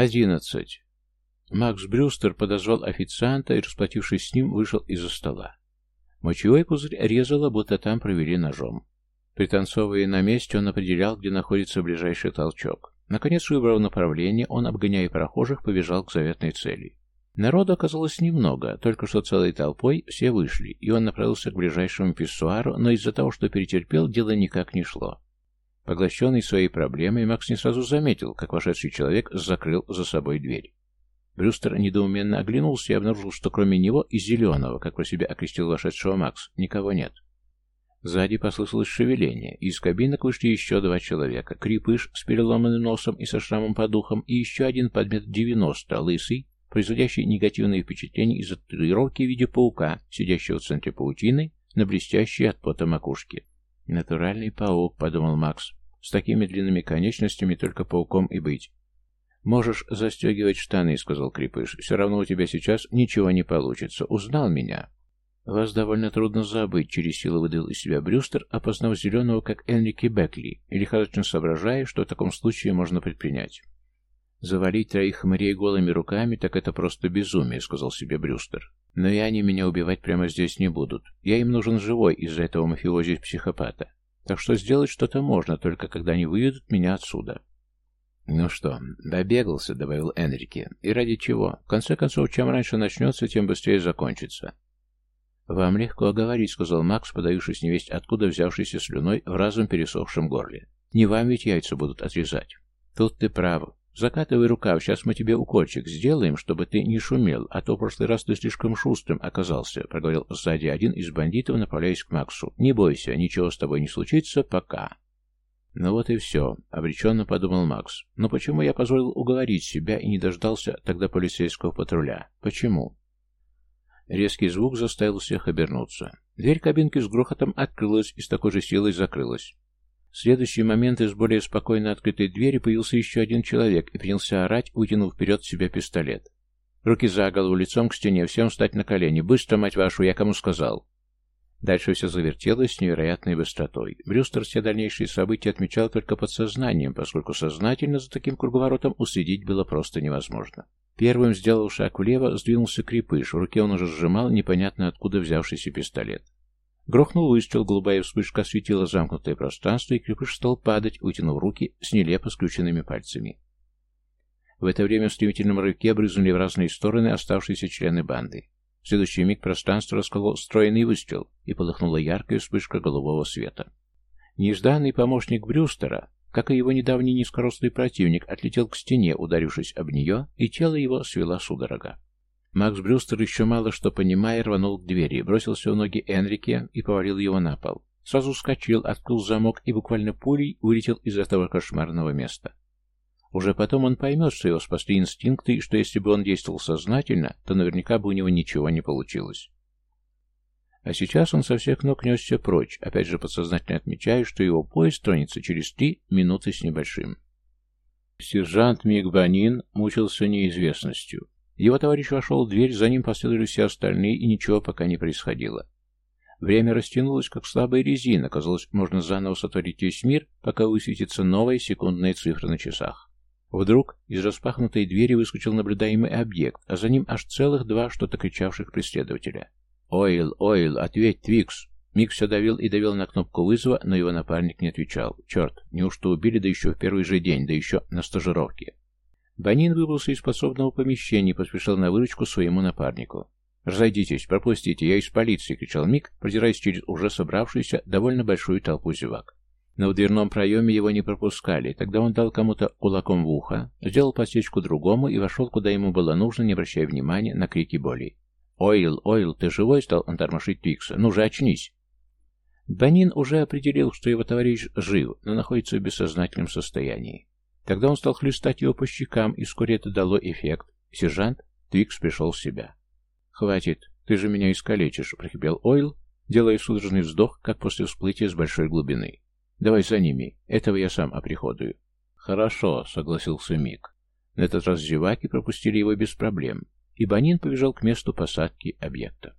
«Одиннадцать». Макс Брюстер подозвал официанта и, расплатившись с ним, вышел из-за стола. Мочевой пузырь резало, будто там провели ножом. Пританцовывая на месте, он определял, где находится ближайший толчок. Наконец, выбрав направление, он, обгоняя прохожих, побежал к заветной цели. Народу оказалось немного, только что целой толпой все вышли, и он направился к ближайшему писсуару, но из-за того, что перетерпел, дело никак не шло. Поглощенный своей проблемой, Макс не сразу заметил, как вошедший человек закрыл за собой дверь. Брюстер недоуменно оглянулся и обнаружил, что кроме него и зеленого, как про себя окрестил вошедшего Макс, никого нет. Сзади послышалось шевеление, и из кабинок вышли еще два человека. Крепыш с переломанным носом и со шрамом по духам, и еще один подмет 90, лысый, производящий негативные впечатления из-за татуировки в виде паука, сидящего в центре паутины, на блестящей от пота макушке. «Натуральный паук», — подумал Макс. «С такими длинными конечностями только пауком и быть». «Можешь застегивать штаны», — сказал Крепыш. «Все равно у тебя сейчас ничего не получится. Узнал меня?» «Вас довольно трудно забыть», — через силу выдал из себя Брюстер, опознав зеленого как Энрике Бекли, и лихорадочно соображая, что в таком случае можно предпринять. «Завалить троих хмырей голыми руками, так это просто безумие», — сказал себе Брюстер. «Но и они меня убивать прямо здесь не будут. Я им нужен живой из-за этого мафиози-психопата. Так что сделать что-то можно, только когда они выведут меня отсюда». «Ну что, добегался», — добавил Энрике. «И ради чего? В конце концов, чем раньше начнется, тем быстрее закончится». «Вам легко говорить», — сказал Макс, подавившись невесть, откуда взявшийся слюной в разум пересохшем горле. «Не вам ведь яйца будут отрезать». «Тут ты прав. Закатывай рукав, сейчас мы тебе укольчик сделаем, чтобы ты не шумел, а то в прошлый раз ты слишком шустрым оказался», — проговорил сзади один из бандитов, направляясь к Максу. «Не бойся, ничего с тобой не случится, пока». «Ну вот и все», — обреченно подумал Макс. «Но почему я позволил уговорить себя и не дождался тогда полицейского патруля? Почему?» Резкий звук заставил всех обернуться. Дверь кабинки с грохотом открылась и с такой же силой закрылась. В следующий момент из более спокойно открытой двери появился еще один человек и принялся орать, вытянув вперед себя пистолет. Руки за голову, лицом к стене, всем встать на колени. «Быстро, мать вашу, я кому сказал!» Дальше все завертелось с невероятной быстротой. Брюстер все дальнейшие события отмечал только подсознанием, поскольку сознательно за таким круговоротом уследить было просто невозможно. Первым, сделал шаг влево, сдвинулся крепыш. В руке он уже сжимал непонятно откуда взявшийся пистолет. Грохнул выстрел, голубая вспышка осветила замкнутое пространство, и крепыш стал падать, вытянув руки с нелепо скрюченными пальцами. В это время в стремительном рывке брызнули в разные стороны оставшиеся члены банды. В следующий миг пространство расколол стройный выстрел, и полыхнула яркая вспышка голубого света. Нежданный помощник Брюстера как и его недавний низкорослый противник, отлетел к стене, ударившись об нее, и тело его свела судорога. Макс Брюстер, еще мало что понимая, рванул к двери, бросился у ноги Энрике и повалил его на пол. Сразу вскочил, открыл замок и буквально пулей улетел из этого кошмарного места. Уже потом он поймет, что его спасли инстинкты, и что если бы он действовал сознательно, то наверняка бы у него ничего не получилось. А сейчас он со всех ног несся прочь, опять же подсознательно отмечая, что его поезд тронется через три минуты с небольшим. Сержант Мигбанин мучился неизвестностью. Его товарищ вошел в дверь, за ним последовали все остальные, и ничего пока не происходило. Время растянулось, как слабая резина. Казалось, можно заново сотворить весь мир, пока высветится новая секундная цифра на часах. Вдруг из распахнутой двери выскочил наблюдаемый объект, а за ним аж целых два что-то кричавших преследователя. «Ойл, Ойл, ответь, Твикс!» Мик все давил и давил на кнопку вызова, но его напарник не отвечал. Черт, неужто убили, да еще в первый же день, да еще на стажировке. Банин выбрался из подсобного помещения и поспешил на выручку своему напарнику. «Разойдитесь, пропустите, я из полиции!» — кричал Мик, продираясь через уже собравшуюся довольно большую толпу зевак. Но в дверном проеме его не пропускали. Тогда он дал кому-то кулаком в ухо, сделал подсечку другому и вошел, куда ему было нужно, не обращая внимания на крики боли. «Ойл, Ойл, ты живой?» — стал он тормошить Твикса. «Ну же, очнись!» Банин уже определил, что его товарищ жив, но находится в бессознательном состоянии. Тогда он стал хлестать его по щекам, и вскоре это дало эффект. Сержант Твикс пришел в себя. «Хватит, ты же меня искалечишь», — прохипел Ойл, делая судорожный вздох, как после всплытия с большой глубины. «Давай за ними, этого я сам оприходую». «Хорошо», — согласился Мик. На этот раз зеваки пропустили его без проблем и Банин побежал к месту посадки объекта.